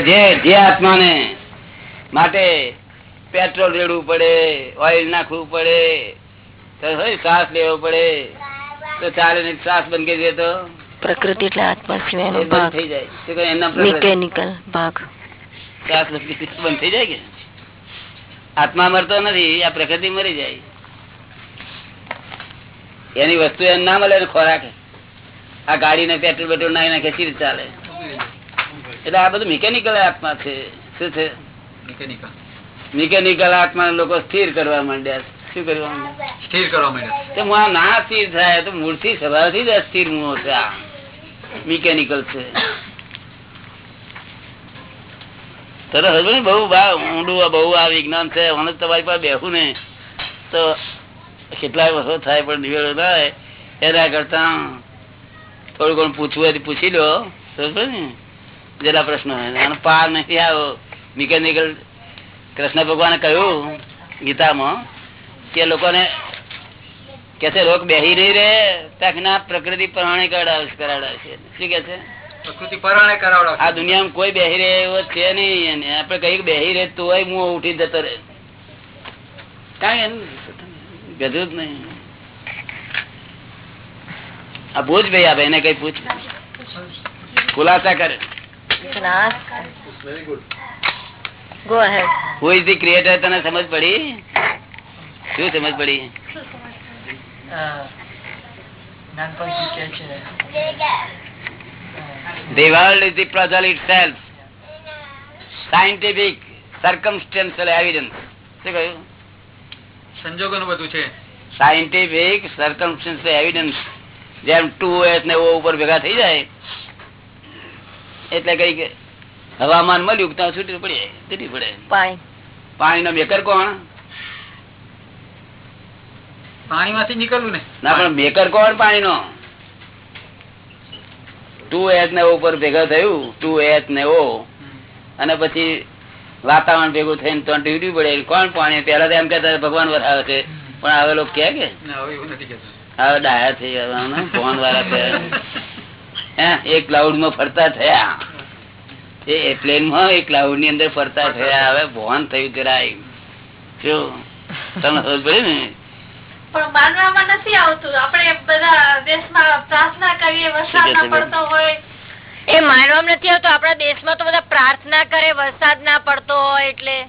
જે જે આત્માને માટે પેટ્રોલ રેડવું પડે ઓઇલ નાખવું પડે તો શ્વાસ લેવો પડે તો ચાલે શ્વાસ બંધ કરી દે તો. પ્રકૃતિ એટલે આત્મા સિવાયનો ભાગ. થઈ જાય. શું કહે? એમના પ્રકૃતિ- મિકેનિકલ ભાગ. શ્વાસ બંધ થઈ જાય કે? આત્મા મરતો નથી આ પ્રકૃતિ મરી જાય. એની વસ્તુ એમ ના મળે ખોરાક. આ ગાડીને પેટ્રોલ પેટ્રોલ નાખી નાખે સી ચાલે. એટલે આ બધું મિકેનિકલ આત્મા છે. શું છે? મિકેનિકલ આત્મા લોકો સ્થિર કરવા માંડ્યા શું કરવા સ્થિર કરવા માંડ્યા તો હું ના સ્થિર થાય તો મૂળથી સ્વભાવથી જ અસ્થિર મુઓ છે. આ મિકેનિકલ છે. તરત હજુ ને બહુ ઊંડું બહુ આ વિજ્ઞાન છે. મને તમારી પાસે બેહું ને તો કેટલાય વર્ષો થાય પણ નિવેડો થાય. એના કરતા થોડું ઘણું પૂછવું હોય પૂછી લો. સમજ ને? જેટલા પ્રશ્નો હોય પાર નથી આવ્યો. મિકેનિકલ કૃષ્ણ ભગવાને કહ્યું ગીતામાં કે લોકોને કે છે રોગ બેહી નહીં રે ત્યાં પ્રકૃતિ પ્રમાણે કરાવશે કરાવડાવશે શું કે છે? પ્રકૃતિ પરાણે કરાવડાવશે. આ દુનિયામાં કોઈ બેહી રહે એવો છે નહીં. આપણે કઈ બેહી રહે તોય હું ઉઠી જતો રહે. કાંઈ ગધું જ નહીં. આ પૂછ ભાઈ આ ભાઈને કઈ પૂછ ખુલાસા કરે. હુ ઇઝ ધી ક્રિએટર તને સમજ પડી શું સમજ પડી The world is the puzzle itself. Scientific, circumstantial evidence. શું કહ્યું? સંજોગોનું બધું છે Scientific, circumstantial evidence. જેમ ટુ એસ ને ઓ ઉપર ભેગા થઈ જાય એટલે કઈ હવામાન મળ્યું ત્યાં છૂટી પડી છૂટી પડે. પાણી. નો મેકર કોણ? પાણીમાંથી નીકળવું ને. ના પણ મેકર કોણ પાણીનો? ટુ એચ ને ઉપર ભેગા થયું ટુ એચ ને ઓ. અને પછી વાતાવરણ ભેગું થઈને તો ડીવડી પડે કોણ પાણી? પેલા તો એમ કેતા ભગવાન વરાવે છે. પણ હવે લોકો કે હવે ડાયા થઈ ગયા ફોન વાળા થયા એક ક્લાઉડમાં ફરતા થયા. એ પ્લેનમાં એક ક્લાઉડની અંદર ફરતા થયા. હવે ભોન થયું જરાય. શું? તમને ખબર પડે ને? પણ માનવામાં નથી આવતું. આપણે બધા દેશમાં પ્રાર્થના કરીએ વરસાદ ના પડતો હોય. એ માનવામાં નથી આવતું. આપણા દેશમાં તો બધા પ્રાર્થના કરે વરસાદ ના પડતો હોય એટલે.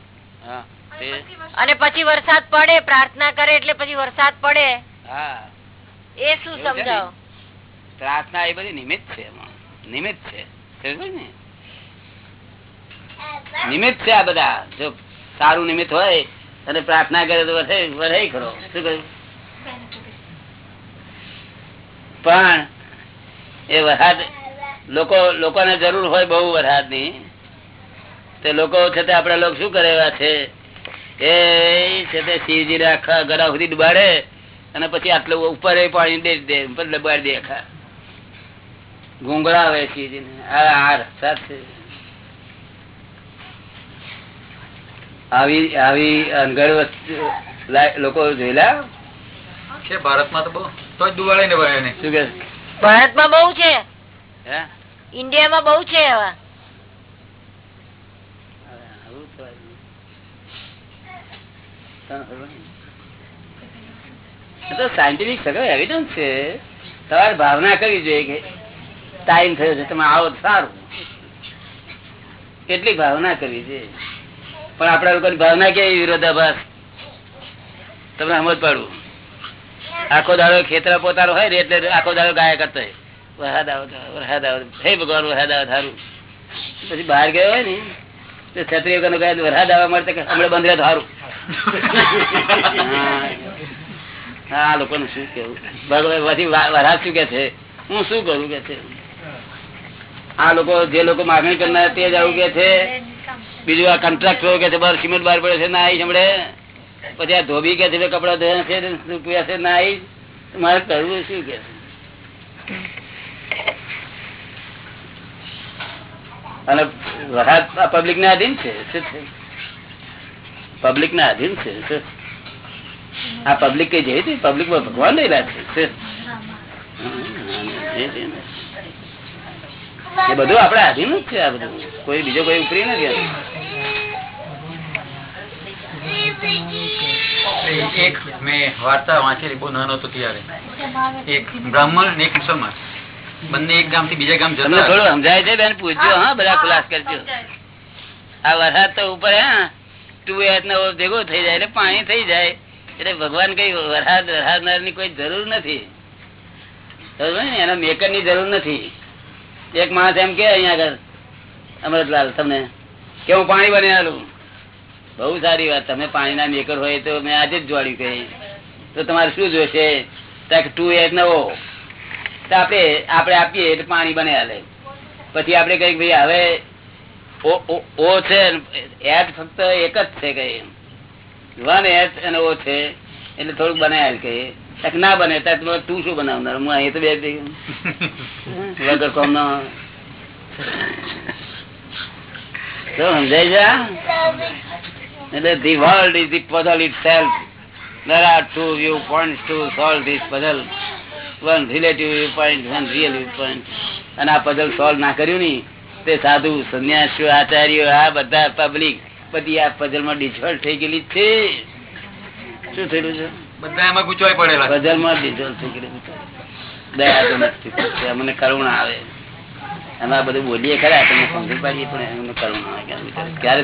અને પછી વરસાદ પડે પ્રાર્થના કરે એટલે પછી વરસાદ પડે. હા. એ શું સમજાવો? પ્રાર્થના એ બધી નિમિત્ત છે નિમિત્ત છે. નિમિત્ત છે આ બધા. જો સારું નિમિત્ત હોય અને પ્રાર્થના કરે તો વધે વધે ખરો. શું કહ્યું? પણ એ વરસાદ લોકો લોકોને જરૂર હોય બહુ વરસાદની તે લોકો છે તે આપડા લોકો શું કરે છે? એ છે તે શિવજી આખા ગળા સુધી ડુબાડે અને પછી આટલું ઉપર પાણી દે દે ઉપર ડબાડી દે આખા. ગુંગળાવે વેચી આ આ રસ્તા છે. આવી આવી અનગઢ વસ્તુ લોકો જોયેલા? છે ભારતમાં તો બહુ. તો જ દુવાળે ને વળે ને શું કે? ભારતમાં બહુ છે. ઇન્ડિયામાં બહુ છે એવા સાયન્ટિફિક સગવડ એવિડન્સ છે. તમારે ભાવના કરવી જોઈએ કે ટાઈમ થયો છે, તમે આવો સારું. કેટલી ભાવના કરવી છે? પણ આપડા લોકો ભાવના કેવી વિરોધાભાસ? તમને સમજ પાડવું. આખો દાડો ખેતરા પોતાનો હોય ને એટલે આખો દાડો ગાય કરતો વરસાદ આવતો વરસાદ આવતો હે ભગવાન, વરસાદ આવે સારું. પછી બહાર ગયો હોય ને, તો છત્રી વગર ગાય વરસાદ આવવા મળે કે હમણાં બંધ રહે સારું હા. લોકોનું શું કેવું? ભગવાન, પછી વરસાદ શું કે છે? હું શું કરું કે છે? આ લોકો જે લોકો માગણી કરનાર તે જ આવું કે છે. બીજું આ કોન્ટ્રાક્ટરો કે છે બાર સિમેન્ટ બહાર પડે છે ના આવી હમણે પછી આ ધોબી કે છે કપડા ધોયા છે, રૂપિયા છે ના આવી મારે કરવું શું કે અને વરસાદ પબ્લિક ના અધીન છે? પબ્લિક ના અધીન છે? આ પબ્લિક કઈ હતી? પબ્લિકમાં ભગવાન રહેલા છે? એ બધું આપડે આધીન જ છે આ બધું. કોઈ બીજો કોઈ ઉપરી નથી એક મેં વાર્તા વાંચેલી બહુ નાનો હતો ત્યારે. એક બ્રાહ્મણ અને એક મુસલમાન. બંને એક ગામથી બીજા ગામ જતા. થોડું સમજાય છે બેન? પૂછજો હા બધા ખુલાસ કરજો. આ વરસાદ તો ઉપર હે ટુ એચ નો ભેગો થઈ જાય એટલે પાણી થઈ જાય. એટલે ભગવાન કઈ વરસાદ વરસાદનારની કોઈ જરૂર નથી. એના મેકરની જરૂર નથી. એક માણસ એમ કે અહીંયા આગળ અમૃતલાલ તમને, કે હું પાણી બનાવેલું બહુ સારી વાત, તમે પાણીના મેકર હોય તો મેં આજે જ જોડ્યું કઈ તો તમારે શું જોશે? ટુ એટ નવો. તો આપણે આપણે આપીએ એટલે પાણી બને હાલે પછી આપણે કઈ ભાઈ, હવે ઓ- છે એટ ફક્ત એક જ છે કઈ વન એટ અને ઓ છે, એટલે થોડુંક બનાયેલ તક ના બને તું શું બનાવનાર હું અહીં તો બે. વગર કોમ નો સમજાય એટલે the world is the puzzle itself there are two viewpoints to solve this puzzle one relative viewpoint one real viewpoint અને આ puzzle solve ના કર્યું ની તે સાધુ સંન્યાસીઓ આચાર્યો આ બધા પબ્લિક બધી આ puzzle માં ડિઝોલ્વ થઈ ગયેલી છે શું થયેલું છે બધા એમાં ગુચવાઈ પડેલા છે. માં ડિઝોલ્વ થઈ ગયેલું દયા તો નથી અમને કરુણા આવે. અમે આ બધું બોલીએ ખરા તમને સમજી પાડીએ પણ એમને કરુણા આવે ક્યારે?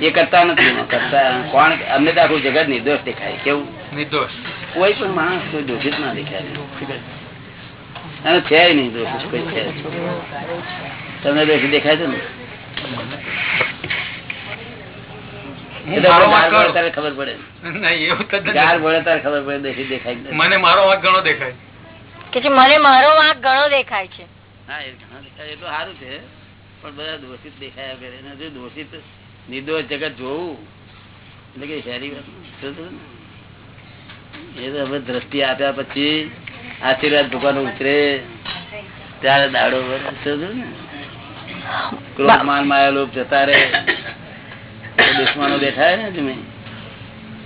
એ કરતા નથી કરતા કોણ? અમને તો આખું જગત નિર્દોષ દેખાય. કેવું? નિર્દોષ. કોઈ પણ માણસ કોઈ દોષિત ના દેખાય. અને છે નહીં દોષિત કોઈ છે તમને દોષિત દેખાય છે ને? મને મારો વાંક ઘણો દેખાય. કે છે મને મારો વાંક ઘણો દેખાય છે. હા એ ઘણા દેખાય એ તો સારું છે. પણ બધા દોષિત દેખાયા કરે. અને જો દોષિત નિર્દોષ જગત જોવું એટલે કે સારી વાત એ તો હવે દ્રષ્ટિ આપ્યા પછી આશીર્વાદ ભગવાન ઉતરે. ત્યારે દાડો. ને ક્રોધ માન માયા લોક જતા રહે. દુશ્મનો બેઠા ને તમે?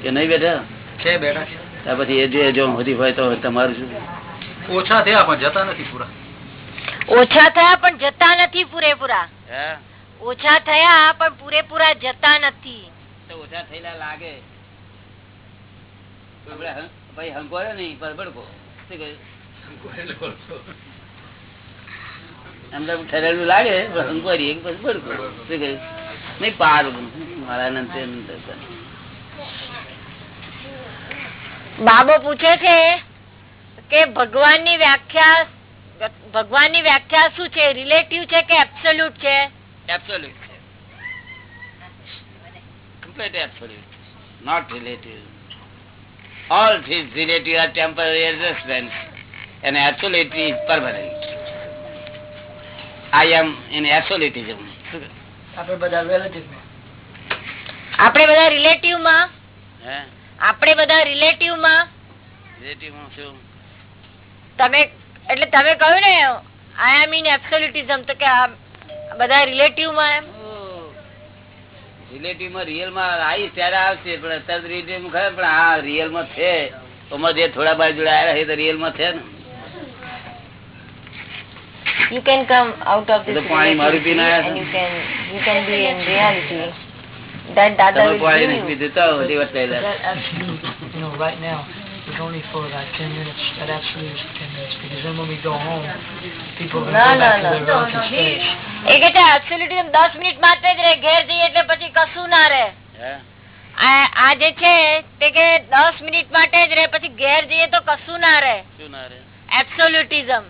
કે નહીં બેઠા? છે બેઠા છે. પછી એ જે જો હોતી હોય તો તમારું શું? ઓછા થયા પણ જતા નથી પૂરા. ઓછા થયા પણ જતા નથી પૂરેપૂરા. ઓછા થયા પણ પૂરેપૂરા જતા નથી. ઓછા થયેલા લાગે. ભાઈ હંકોરે નહીં પર બડકો શું કહ્યું? એમ તો ઠરેલું લાગે પણ હંકોરી એક બડકો શું કહ્યું? નહીં પાર. બાબો પૂછે છે કે ભગવાનની વ્યાખ્યા ભગવાનની વ્યાખ્યા શું છે રિલેટિવ છે કે એબ્સોલ્યુટ છે Absolute છે complete absolute not relative all things relative are temporary adjustments and absolute is permanent I am in absolutism આપણે બધા રિલેટિવમાં? આપણે બધા રિલેટિવમાં? રિલેટિવમાં શું તમે એટલે તમે કહ્યું ને આઈ એમ ઇન એબ્સોલ્યુટિઝમ તો કે આ બધા રિલેટિવમાં એમ? રિલેટિવમાં રિયલમાં આવી ત્યારે આવશે પણ અત્યારે રિલેટિવ ખરા પણ હા રિયલમાં છે. ઓમાં જે થોડા બાર જોડે આવ્યા છે તો રિયલમાં છે ને. You can come out of this તો and you can you can be in reality. That dada will give you પીધું તો બધી વાત થયેલા. That absolute, you know, right now, is only for like 10 minutes. That absolute is 10 minutes. Because then when we go home, people are No, no, go back no. to their relative stage. એ કે છે 10 minute માટે જ રહે ઘેર જઈએ એટલે પછી કશું ના રહે આ આ જે છે તે કે 10 મિનિટ માટે જ રહે પછી ઘેર જઈએ તો કશું ના રહે શું ના રે એબ્સોલ્યુટિઝમ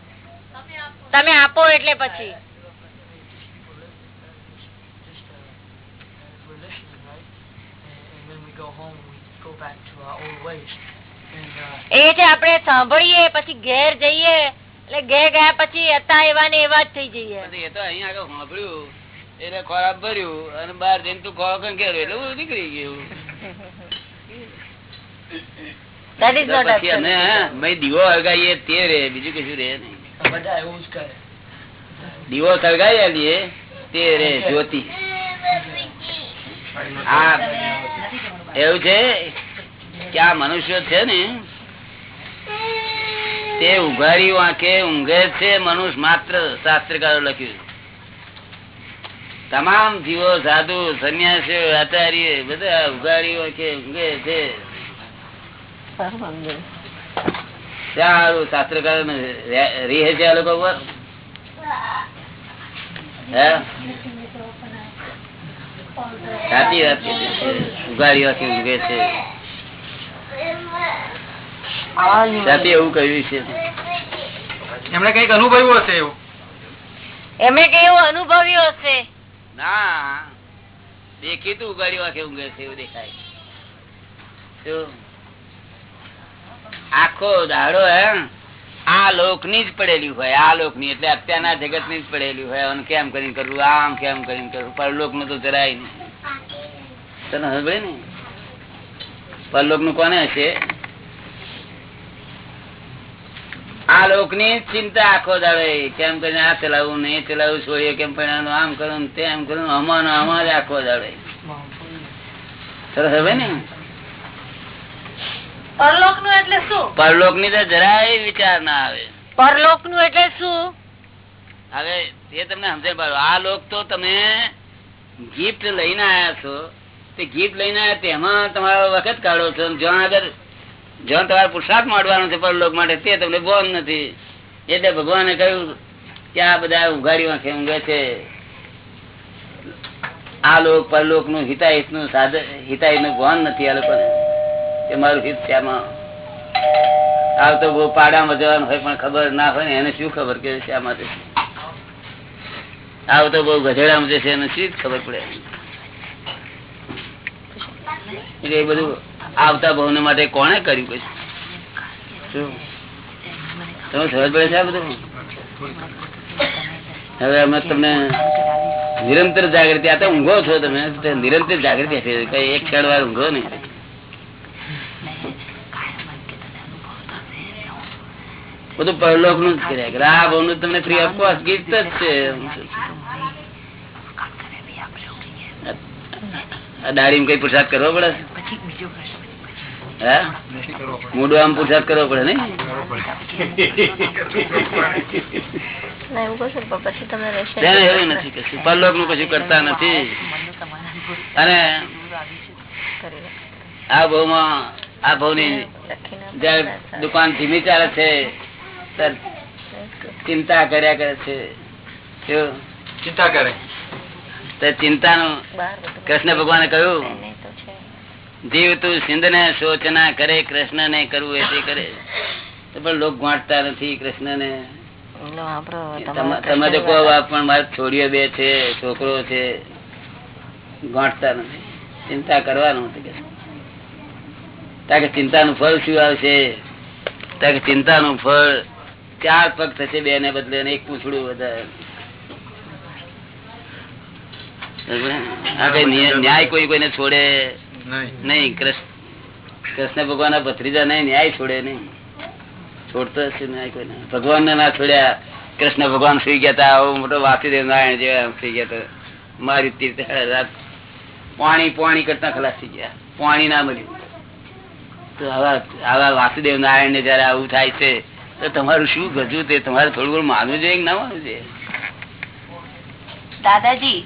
તમે આપો એટલે પછી As we're listening, right? And, and then we go home and we go back to our old ways. And uh, એ છે આપણે સાંભળીએ પછી ઘેર જઈએ એટલે ઘેર ગયા પછી હતા એવા ને એવા જ થઈ જઈએ એ તો અહીંયા આગળ સાંભળ્યું એટલે ખોરાક ભર્યું અને બહાર જઈને તું ખોરાક એટલે હું નીકળી ગયું પછી અમે દીવો સળગાવીએ તે રે બીજું કશું રે નહીં બધા એવું જ કરે. દીવો સળગાવી તે રે જ્યોતિ એવું છે કે આ મનુષ્ય છે ને, તે ઉઘારી વાંકે, ઊંઘે છે, મનુષ્ય માત્ર શાસ્ત્રકારો લખ્યું તમામ જીવો, સાધુ, સંન્યાસીઓ, આચાર્ય, બધા ઉઘારી વાંકે, ઊંઘે છે. સારું શાસ્ત્રકારો રીહે છે આ લોકો ઉપર? સાચી વાત ઉઘાડી વાંકે, ઊંઘે છે. એવું કહ્યું છે. એમણે કંઈક અનુભવ્યું હશે એવું? એમણે કેવું અનુભવ્યું હશે? ના. દેખીતું ઉગાડી વાંખે ઊંઘે છે એવું દેખાય. આખો દાડો હે આ લોકની જ પડેલી હોય આ લોકની એટલે અત્યારના જગતની જ પડેલી હોય અને કેમ કરીને કરવું આમ કેમ કરીને કરવું પરલોકનું તો જરાય નહીં. તને સાંભળે ને પરલોકનું કોને હશે? આ લોકની ચિંતા આખો દાડે. કેમ કરીને આ ચલાવવું ને એ ચલાવવું છોડીએ કેમ પણ આમ કરું તેમ કરું આમાં ને આખો દાડે સરસ હવે ને? પરલોકનું એટલે શું? પરલોકની તો જરાય વિચાર ના આવે. પરલોકનું એટલે શું? હવે એ તમને સમજણ પાડો. આ લોક તો તમે ગિફ્ટ લઈને આયા છો. તે ગિફ્ટ લઈને આવ્યા તેમાં તમારો વખત કાઢો છો. જ્યાં આગળ જ્યાં તમારે પુરસાદ માંડવાનો છે પરલોક માટે, તે તમને બોન નથી. એટલે ભગવાને કહ્યું કે આ બધા ઉઘાડી વાંખે ઊંઘે છે. આ લોક પરલોકનું હિતાહિતનું સાધન હિતાહિતનું ભાન નથી આ લોકોને. કે મારું હિત છે આમાં. આવતો બહુ પાડામાં જવાનું હોય પણ ખબર ના હોય ને, એને શું ખબર કે શા માટે છે? તો બહુ ગધેડામાં જશે, એને શું ખબર પડે? એટલે એ બધું આવતા ભવન માટે કોને કર્યું પછી? નિરંતર જાગૃતિ, આ તો ઊંઘો છો તમે નિરંતર જાગૃતિ આપી કઈ એક ક્ષણ વાર ઊંઘો નહીં. બધું પરલોકનું જ કર્યા નું તમને ફ્રી ઓફકોર્સ ગિફ્ટ જ છે. આ દાઢી કઈ પુરસાદ કરવો પડે? હે? મોઢું આમ પુરસાદ કરવો પડે ને એવું નથી કશું પરલોકનું કશું કરતા નથી. અને આ ભાવમાં આ જયારે દુકાન ધીમી ચાલે છે ચિંતા કર્યા કરે છે? ચિંતા કરે. ચિંતાનું કૃષ્ણ ભગવાને કહ્યું જીવ તું સિંધ ને સોચના કરે કૃષ્ણ ને કરવું એ તે કરે. પણ લોક ગાંઠતા નથી કૃષ્ણ ને તમે તો કહો પણ મારે છોડીઓ બે છે છોકરો છે ગાંઠતા નથી. ચિંતા કરવાનું નથી કે. ચિંતાનું ફળ શું આવશે? કારણ ચિંતા ચિંતાનું ફળ ચાર પગ થશે બે ને બદલે એક પૂછડું વધારે આ કઈ ન્યાય ન્યાય કોઈ કોઈને છોડે? નહીં. નહીં કૃષ્ણ કૃષ્ણ ભગવાન ના ભત્રીજા નહીં ન્યાય છોડે નહીં. છોડતો હશે ન્યાય કોઈ ભગવાન ને ના છોડ્યા કૃષ્ણ ભગવાન સુઈ ગયા હતા આવો મોટો વાસુદેવ નારાયણ જેવા સુઈ ગયા હતા મારી તીર્થ રાત પાણી પાણી કરતા ખલાસ થઈ ગયા. પાણી ના મળ્યું. તો આવા આવા વાસુદેવ નારાયણ ને જયારે આવું થાય છે તો તમારું શું ગજું તે તમારે થોડું ઘણું માનવું જોઈએ કે ના માનવું જોઈએ? દાદાજી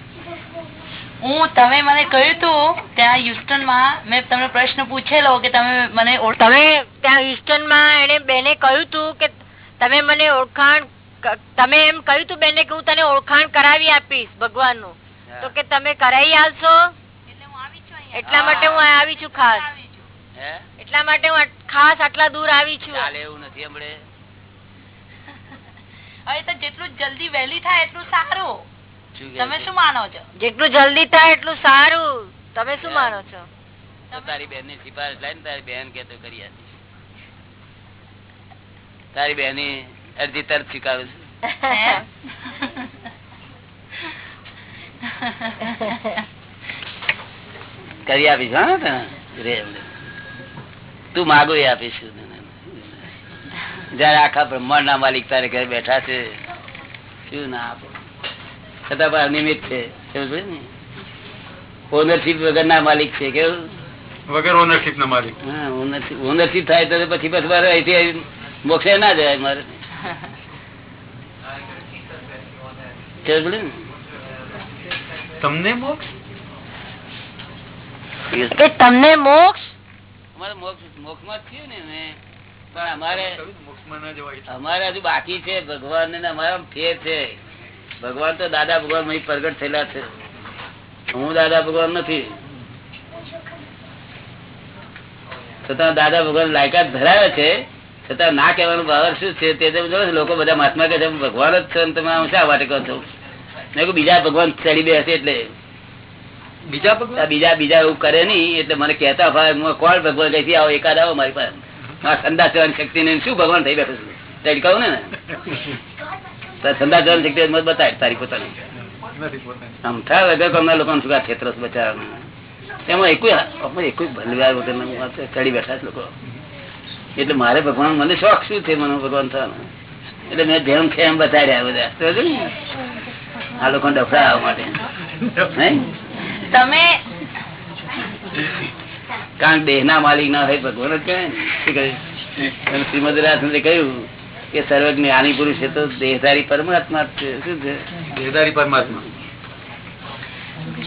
હું તમે મને કહ્યું તું ત્યાં હ્યુસ્ટનમાં મેં તમને પ્રશ્ન પૂછેલો કે તમે મને તમે ત્યાં હ્યુસ્ટનમાં એને બેને કહ્યું તું કે તમે મને ઓળખાણ તમે એમ કહ્યું તું બેને કે હું તને ઓળખાણ કરાવી આપીશ ભગવાનનું તો કે તમે કરાવી આલશો? એટલે હું આવી છું અહીંયા. એટલા માટે હું અહીં આવી છું ખાસ. આવી છું. હે? એટલા માટે હું ખાસ આટલા દૂર આવી છું. ચાલે એવું નથી હમણે. હવે તો જેટલું જલ્દી વહેલી થાય એટલું સારું. તમે શું માનો છો? જેટલું જલ્દી થાય એટલું સારું. તમે શું માનો છો? તારી બેનની સિફારસ લઈને તારી બેન કે તો કરી આપીશ. તારી બેનની અરજી તરત સ્વીકારું છું. કરી આપીશ હા તું માગો એ આપીશું. જયારે આખા બ્રહ્માંડ ના માલિક તારે ઘરે બેઠા છે શું ના આપો? છતાં પણ અનિયમિત છે. ઓનરશીપ વગર ના? માલિક છે કેવું? વગર ઓનરશીપ ના માલિક. ઓનરશીપ થાય તો પછી બસ મારે અહીંથી મોક્ષે ના જાય મારે? તમને મોક્ષ? તમને મોક્ષ? અમારે મોક્ષ મોક્ષમાં જ થયું ને પણ અમારે મોક્ષમાં ના જવાય. અમારે હજુ બાકી છે ભગવાન ને અમારા ફેર છે. ભગવાન તો દાદા ભગવાન પ્રગટ થયેલા છે. હું દાદા ભગવાન નથી. છતાં દાદા ભગવાન લાયકાત ધરાવે છે. છતાં ના કહેવાનું પાવર શું છે તે લોકો બધા મહાત્મા કહે છે ભગવાન જ છે. તમે આમ શા માટે કહો છો? મેં કહું બીજા ભગવાન ચડી બેસે એટલે. બીજા ભગવાન? બીજા બીજા એવું કરે નહીં એટલે મને કહેતા ભાઈ હું કોણ ભગવાન કઈથી આવો એકાદ આવો મારી પાસે. મારા સંદાસ થવાની શક્તિ ને શું ભગવાન થઈ બેઠું છું? કહું ને? સંદાસ જવાની શક્તિ મત બતાય તારી પોતાની. થાય વગર કોમના લોકો શું ક્ષેત્ર બચાવવાનું? એમાં એકુય એકુય ભલવાર વગર ચડી બેઠા છે લોકો. એટલે મારે ભગવાન મને શોખ શું છે મને ભગવાન થવાનો? એટલે મેં જેમ છે એમ બતાડ્યા બધા. આ લોકો ડફડા માટે. તમે કારણ દેહ ના માલિક ના હોય ભગવાન જ કહે? શ્રીમદ રાજચંદ્રે કહ્યું કે સર્વજ્ઞ જ્ઞાની પુરુષ છે તો દેહધારી પરમાત્મા છે. શું છે? દેહધારી પરમાત્મા.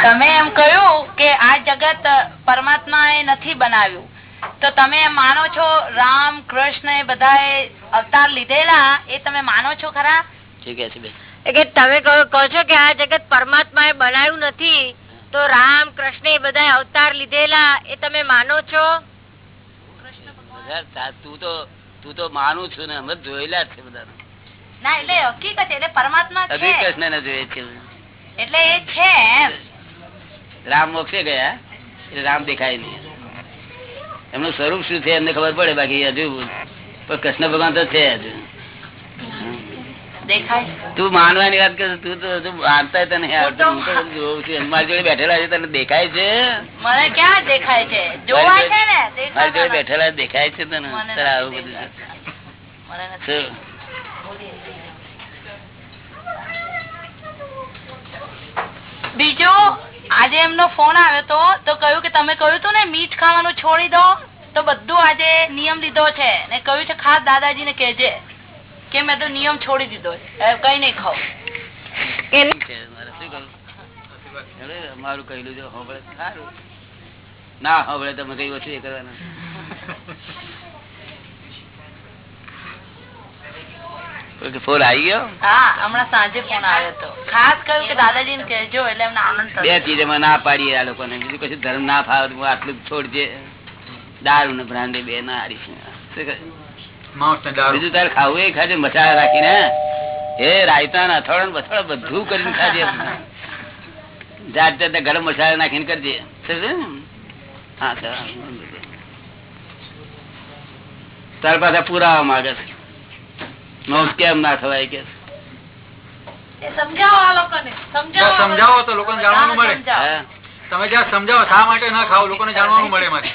તમે એમ કહ્યું કે આ જગત પરમાત્મા એ નથી બનાવ્યું. તો તમે એમ માનો છો રામ કૃષ્ણ એ બધા અવતાર લીધેલા? એ તમે માનો છો ખરા? તમે કહો છો કે આ જગત પરમાત્મા એ બનાવ્યું નથી? તો રામ કૃષ્ણ એ બધા અવતાર લીધેલા? એ તમે માનો છો? તા- તું તો તું માનું છું ને અમે જોયેલા છે બધા ના એટલે હકીકત એટલે પરમાત્મા છે. કૃષ્ણ ને જોઈએ છે એટલે એ છે રામ મોક્ષે ગયા એટલે રામ દેખાય નહીં. એમનું સ્વરૂપ શું છે એમને ખબર પડે બાકી હજુ પણ કૃષ્ણ ભગવાન તો છે હજુ તું માનવાની વાત કર તું તો માનતા તને તો જોઉં છું. મારી જોડે બેઠેલા છે તને દેખાય છે? મને ક્યાં દેખાય છે? જોવા છે ને મારી જોડે બેઠેલા દેખાય છે તને? આવું બધું? બીજું આજે એમનો ફોન આવ્યો તો તો કહ્યું કે તમે કહ્યું હતું ને મીઠ ખાવાનું છોડી દો તો બધું આજે નિયમ લીધો છે. ને કહ્યું છે ખાસ દાદાજી ને કેજે કે મેં તો નિયમ છોડી દીધો કઈ નઈ ખાવ. મારે કહેલું છે સારું. ના સાંભળે તમે કઈ ઓછું એ કરવાના. ફોન આવી ગયો? હા હમણાં સાંજે ફોન આવ્યો હતો. ખાસ કહ્યું કે દાદાજી ને કહેજો એટલે એમને આનંદ બે ચીજમાં ના પાડીએ આ લોકોને. બીજું કશું ધર્મ ના ફાવે આટલું છોડજે. દારૂ ને બ્રાન્ડે બે ના હારીશું. બીજું તારે ખાવું એ ખાજે મસાલા રાખીને એ રાયતા ના અથડ બથડ બધું કરીને ખાજે. જાત જાત ગરમ મસાલા નાખીને કરજે. હા તાર પાસે પુરાવા માંગે છે. નોંધ કેમ ના થવાય કે? સમજાવો સમજાવો તો લોકોને જાણવાનું મળે. તમે જ્યાં સમજાવો શા માટે ના ખાવ લોકોને જાણવાનું મળે મારે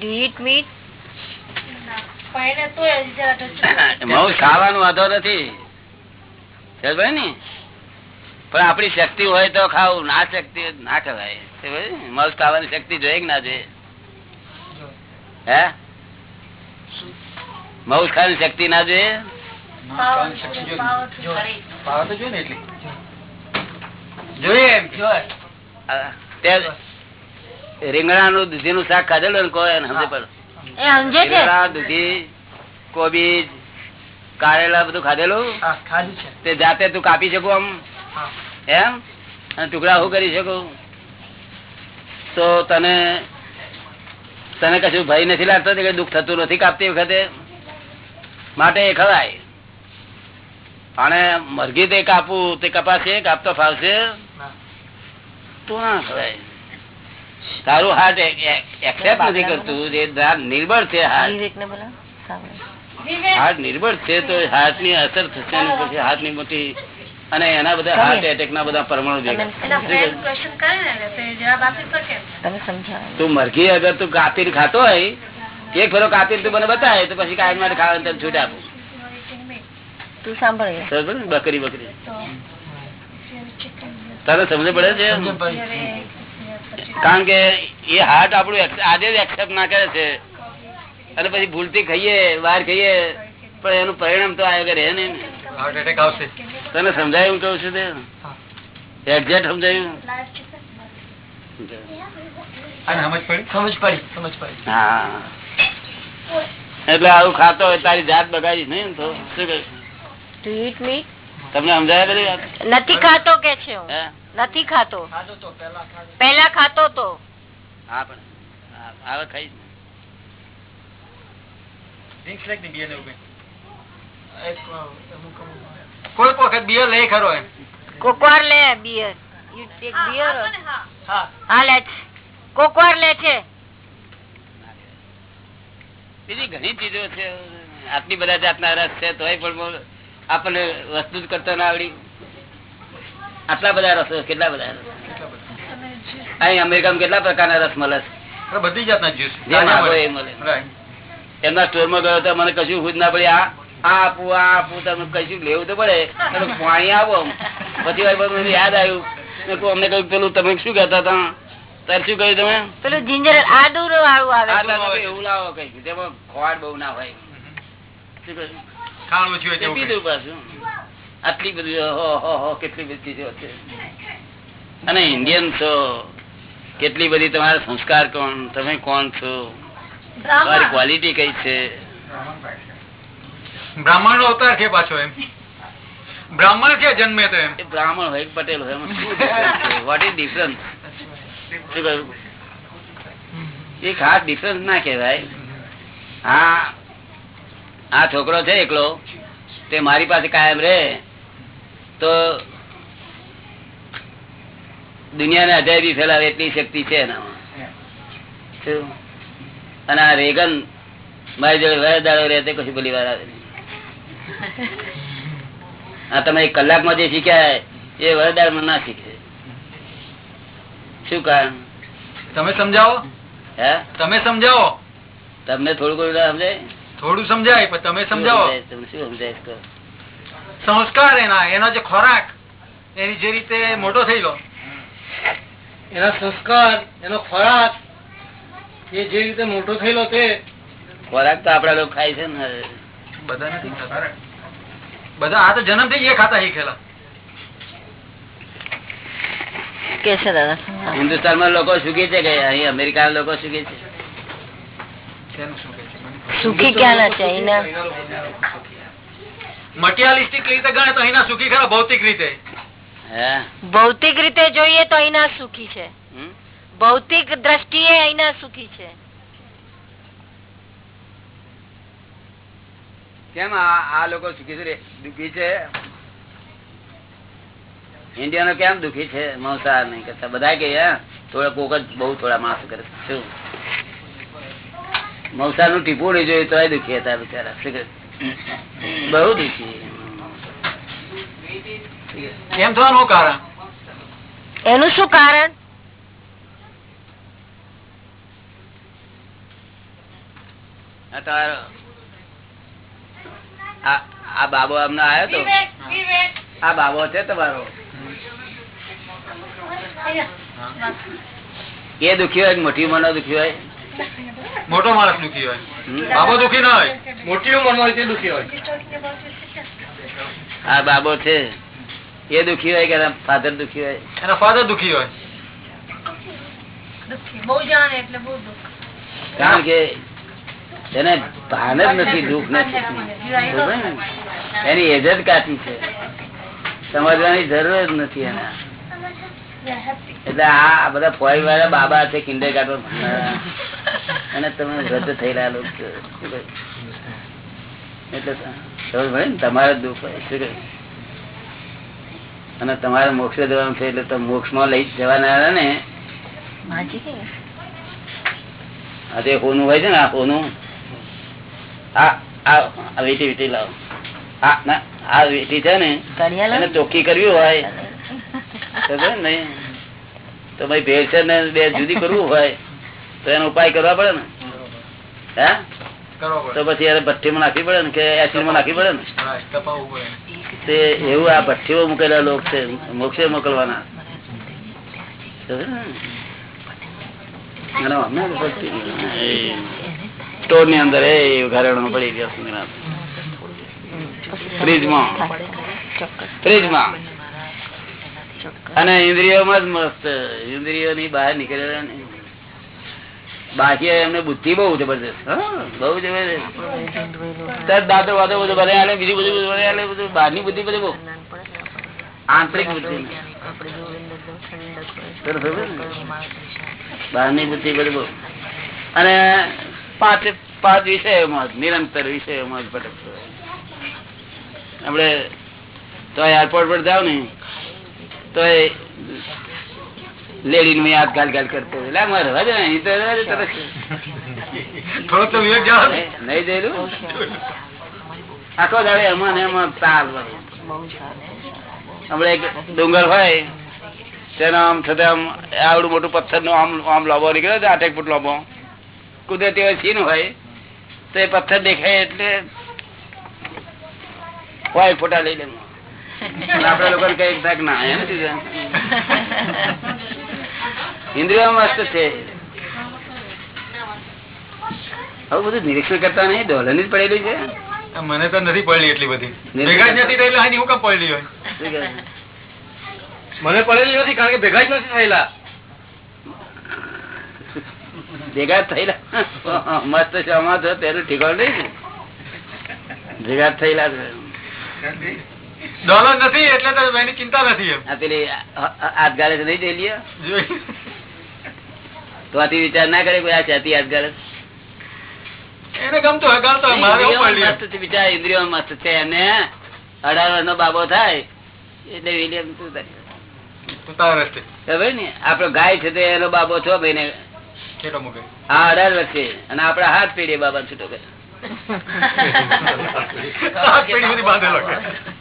Do you eat meat? માંસ ખાવાનું વાંધો નથી. ને પણ આપડી શક્તિ હોય તો ખાવું ના શક્તિ ના ખવાય? માંસ ખાવાની શક્તિ જોઈએ કે ના જોઈએ? હે? મઉ ખાવાની શક્તિ ના જોઈએ? રીંગણા નું જોઈએ ને એટલી. જોઈએ એમ. કે. આ તે રીંગણાનું દૂધીનું શાક ખાધેલું ને કોઈ એને સમજે પડે. એ સમજે છે? દૂધી કોબીજ કારેલા બધું ખાધેલું? ખાધું છે. તે જાતે તું કાપી શકું આમ? એમ? અને ટુકડા હું કરી શકું? તો તને તને કશું ભય નથી લાગતો કે દુઃખ થતું નથી કાપતી વખતે? માટે એ ખવાય. અને મરઘી તે કાપવું તે કપાશે કાપતો ફાવશે. તો ના ખવાય. તારું હાર્ટ એક્સેપ્ટ નથી કરતું. જે નિર્બળ છે હાર્ટ નિર્બળ છે તો હાર્ટની અસર થશે પછી હાર્ટની મોટી અને એના બધા હાર્ટ એટેક ના બધા પરમાણુ તો એ મરઘી અગર તું કાતિર ખાતો હોય એક ફેરો કાપીને તું મને બતાવે તો પછી કાયમ માટે ખાવાનું તને છૂટ આપું. તું સાંભળ? બકરી બકરી. તારે સમજ પડે છે? કારણ કે એ હાર્ટ આપણું આજે જ એક્સેપ્ટ ના કરે છે. અને પછી ભૂલથી ખાઈએ બહાર ખાઈએ પણ એનું પરિણામ તો આવ્યો કે રહે નહીં હાર્ટ એટેક આવશે. તને સમજાયું કહું છું તે? એક્ઝેક્ટ સમજાયું? અને સમજ પડી? સમજ પડી સમજ પડી. હા. એટલે આવું ખાતો હોય તારી જાત બગાડી નહીં તો? શું કહે? તમને સમજાય નથી ખાતો કે છે? નથી ખાતો. પેલા ખાતો તો. હા પણ હવે કોઈક વખત બિયર ખરો કોકવાર બિયર. કોકવાર લે છે. બીજી ઘણી ચીજો છે. આટલી બધા જાતના રસ છે તોય પણ આપણને વસ્તુ જ કરતા ના આવડી. આટલા બધા રસો કેટલા બધા રસ? અહીં અમેરિકામાં કેટલા પ્રકારના રસ મળે છે? બધી જાતના જ્યુસ. એમના સ્ટોરમાં ગયો તો મને કશું ખુદ ના પડી આ આ આપું આ આપું તમે કશું લેવું તો પડે તમે પાણી આપો પછી બધું યાદ આવ્યું. મેં અમને કહ્યું પેલું તમે શું કહેતા હતા? ત્યારે શું કહ્યું તમે? પેલું જિંજર આદુ આવે એવું લાવો કઈ તેમાં ખોવાડ બહુ ના હોય. શું કહ્યું? ખાવાનું પીધું પાછું. આટલી બધી કેટલી બધી ચીજો છે. અને ઇન્ડિયન છો કેટલી બધી તમારા સંસ્કાર કોણ તમે કોણ છો? તમારી ક્વોલિટી કઈ છે? બ્રાહ્મણ નો અવતાર છે પાછો એમ? બ્રાહ્મણ છે જન્મે તો એમ? બ્રાહ્મણ હોય પટેલ હોય વોટ ઇઝ કહ્યું? એ ખાસ ડિફરન્સ ના કહેવાય. હા આ છોકરો છે એકલો તે મારી પાસે કાયમ રહે. તો દુનિયાને અજાયબી ફેલાવે એટલી શક્તિ છે એનામાં. અને આ રેગન મારી જોડે વરદાડો રહે કશું બોલી વાર આવે આ તમે એક કલાકમાં જે શીખ્યા એ વરદાડમાં ના શીખે. શું કારણ? તમે સમજાવો? હે? તમે સમજાવો? તમને થોડું ઘણું સમજાય? થોડું સમજાય પણ તમે સમજાવો? તમને શું સમજાય? સંસ્કાર એના એનો જે ખોરાક એની જે રીતે મોટો થયેલો એના સંસ્કાર એનો ખોરાક એ જે રીતે મોટો થયેલો તે ખોરાક તો આપડા લોકો ખાય છે ને બધા નથી ખાતા. બધા આ તો જન્મથી એ ખાતા શીખેલા. ખેલા હિન્દુસ્તાનમાં લોકો સુખી છે કે અહીં અમેરિકા લોકો સુખી છે? સુખી ક્યાં ના છે. મટીરિયાલિસ્ટિક રીતે ગણે તો અહીંના સુખી ખરા ભૌતિક રીતે. ભૌતિક રીતે જોઈએ તો અહીંના સુખી છે. ભૌતિક દ્રષ્ટિએ અહીંના સુખી છે. કેમ આ લોકો સુખી છે? દુઃખી છે? ઇન્ડિયનો કેમ દુઃખી છે? મંસાહાર નહીં કરતા. બધા કે હે, થોડા કોક જ બહુ થોડા માસ કરે. શું? મંસાહારનું ટીપું નહીં જોયું તો દુઃખી હતા બિચારા. શું? બહુ દુઃખી એમ થવાનું કારણ? એનું શું કારણ? આ બાબો અમને આવ્યો તો. આ બાબો છે તમારો. એ દુઃખી હોય કે મોટી મનો દુખ્યો હોય? મોટો માણસ દુખી હોય. બાબો દુખી ના હોય. મોટી ઉંમર દુખી હોય. આ બાબો છે. એ દુખી હોય કે ફાધર દુખી હોય? એના ફાધર દુખી હોય. દુઃખી. બહુ જાણે એટલે બહુ દુઃખ. કારણ કે એને ભાન જ નથી દુઃખ ને સુખની. બરોબર ને? એની એજ જ કાચી છે. સમજવાની જરૂર જ નથી એને. એટલે આ બધા ફોઈ વાળા બાબા છે કિન્ડર ગાર્ડન અને તમે રદ થયેલા લોકો. છો. એટલે તમારે દુઃખ? અને તમારે મોક્ષ જવાનું છે એટલે તો મોક્ષમાં લઈ જવાના ને. આ જે હોનું હોય છે ને આ હોનું. આ વીટી વીટી લાવો. આ વીટી છે ને એને ચોખ્ખી કરવી હોય. તો છે ને તો ભાઈ ભેળસેળ ને બે જુદી કરવું હોય. તો એનો ઉપાય કરવા પડે ને? હે? તો પડે. પછી એને ભઠ્ઠીમાં નાખવી પડે ને કે એસિડમાં નાખવી પડે ને? તે એવું આ ભઠ્ઠીઓ મૂકેલા લોકો છે મોક્ષે મોકલવાના. ને? સ્ટોરની અંદર એ ઘરેણું પડી ગયો સંગ્રામ ફ્રીજમાં. ફ્રીજમાં. અને ઇન્દ્રિયોમાં જ મસ્ત ઇન્દ્રિયો ની બહાર નીકળેલા નહીં બાકી એમને બુદ્ધિ બહુ જબરદસ્ત બહુ જબરદસ્ત દાદો વાદો બધું ભલે આલે બીજું બધું બધું ભલે આલે બધું બહારની બુદ્ધિ બધું બહુ. આંતરિક બુદ્ધિ. બહારની બુદ્ધિ બધું બહુ. અને પાંચ પાંચ વિષયોમાં નિરંતર વિષયોમાં જ ભટકતો આપડે આપણે તો એરપોર્ટ પર જાવ ને તો એ લેડી નું યાદ ગાલ ગાલ કરતો. નહીં જોયેલું આખો દાડે એમાં એમાં તાલ વાળું. હમણાં એક ડુંગર હોય તેનો આમ છતાં આમ આવડું મોટું પથ્થર નો આમ આમ લોબો નીકળ્યો હતો આઠેક ફૂટ લોબો. કુદરતી હોય છીન હોય તો એ પથ્થર દેખાય એટલે હોય ફોટા લઈ લે આપડે લોકો કઈ ના એમ નથી ઇન્દ્રિયો મસ્ત છે. હવે બધું નિરીક્ષણ કરતા નહીં ડોલર જ પડેલી છે. મને તો નથી પડેલી એટલી બધી. નથી. ભેગા જ નથી થયેલા હું કામ પડેલી હોય? મને પડેલી નથી કારણ કે ભેગા જ નથી થયેલા. ભેગા થયેલા? મસ્ત છે અમારે પેલું ઠીકાણ નહીં. ભેગા થયેલા છે. ડોલર નથી એટલે તો એની ચિંતા નથી એમ. પેલી હાથ તો નહીં જોઈ લે તો આથી વિચાર ના કરે કોઈ આ ચાતી હાથ ગાળે એને ગમતું હોય ગાલતો મારે હું પડેલી એમ. મસ્ત છે બિચારા ઇન્દ્રિયો મસ્ત છે. અને અઢાર વર્ષ બાબો થાય એટલે વિલિયમ તું તારા રસ્તે. ખબર ને? આપડો ગાય છે તો એનો બાબો છો ભાઈ ને હા અઢાર વર્ષે. અને આપડા હાથ પેઢી બાબા છૂટો કરે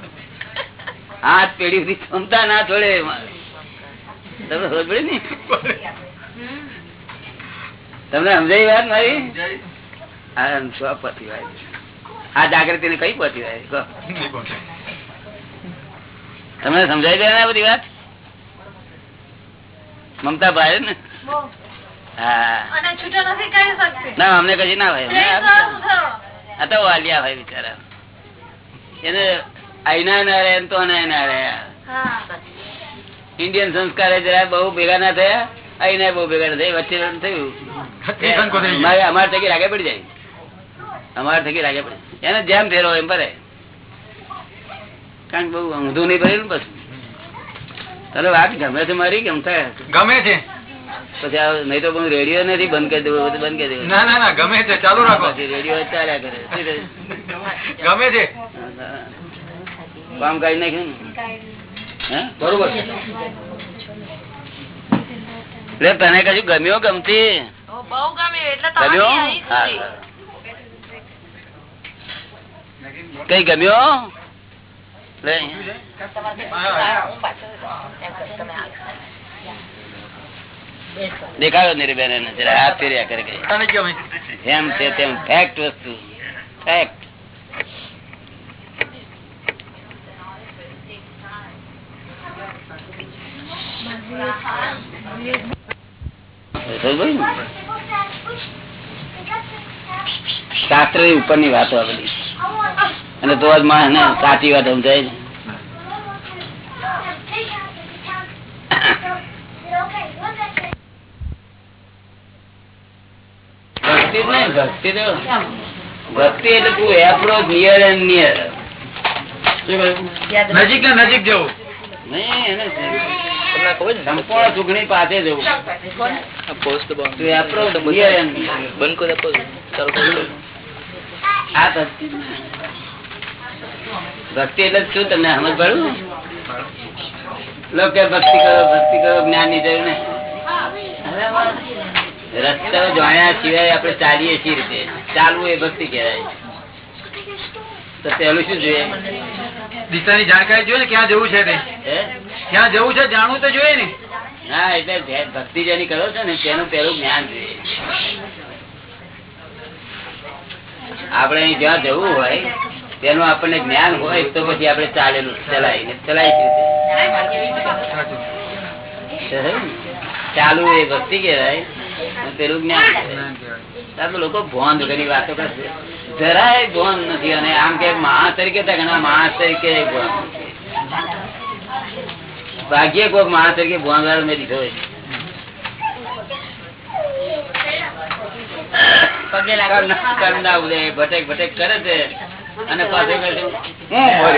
હાથ પેઢી સુધી ક્ષમતા ના છોડે તમને સમજે ને? તમને સમજાય વાત મારી? પતિ આ જાગૃતિ ને કઈ પતિ તમને સમજાય ગઈ ને આ બધી વાત? મમતા ભાઈ ને? ના અમને કઈ ના ભાઈ. આ તો વાલિયા ભાઈ બિચારા એને આઈના ના રહે તો ના રહ્યા ઇન્ડિયન સંસ્કાર જરા બહુ ભેગા ના થયા અહીના બહુ ભેગા ના થયા. વચ્ચે થયું. અમારે થકી રાગે પડી જાય. અમારે થકી રાગે પડી એને જેમ ફેરો એમ ભરે કારણ કે બહુ ઊંધું નહીં ભરેલું બસ. તને વાત ગમે છે મારી કેમ થાય ગમે છે. પછી આ નહીં તો પણ રેડિયો નથી બંધ કરી દેવું બધું બંધ કરી દેવું. ના ના ના ગમે છે. ચાલુ રાખો. પછી રેડિયો ચાલ્યા કરે? ગમે છે. કામ કાઢી નાખ્યું ને? બરોબર એટલે તને કશું ગમ્યો ગમતી. કઈ ગમ્યો? લે. દેખાડો નીરી બેન હાથ ફેર્યા કરે કઈ. એમ છે તેમ ફેક્ટ વસ્તુ. ફેક્ટ શાસ્ત્ર ઉપરની વાતો આ બધી. અને તો જ માણસ ને સાચી વાત સમજાય ને ભક્તિ તો ભક્તિ એટલે તું એપડો નિયર એન્ડ નિયર નજીક ને નજીક જવું. નહીં એને સંપૂર્ણ સુખની પાસે જવું આ ભક્તિ ને. એટલે શું તમને સમજ પડ્યું લોકો કે ભક્તિ કરો ભક્તિ કરો જ્ઞાનની જરૂર ને. રસ્તા જાણ્યા સિવાય આપણે ચાલીએ છીએ રીતે. ચાલવું એ ભક્તિ કહેવાય. તો પેલું શું જોઈએ? દિશાની જાણકારી જોઈએ ને ક્યાં જવું છે તે? ક્યાં જવું છે જાણવું તો જોઈએ ને. હા એટલે ભક્તિ જેની કરો છો ને, તેનું પેલું જ્ઞાન જોઈએ આપણે જ્યાં જવું હોય, તેનું આપણને જ્ઞાન હોય, તો પછી આપણે ચાલેલું ચલાવી ચલાવી ચાલુ એ ભક્તિ કહેવાય પેલું જ્ઞાન લોકો ભોન ઘણી વાતો કરશે. જરાય ભોન નથી, અને આમ કે મહા તરીકે માણસ તરીકે ભોન. ભાગ્ય કોઈક માણસ તરીકે ભોન મેં દીધો હોય. ઉદય ભટેક ભટેક કરે છે. અને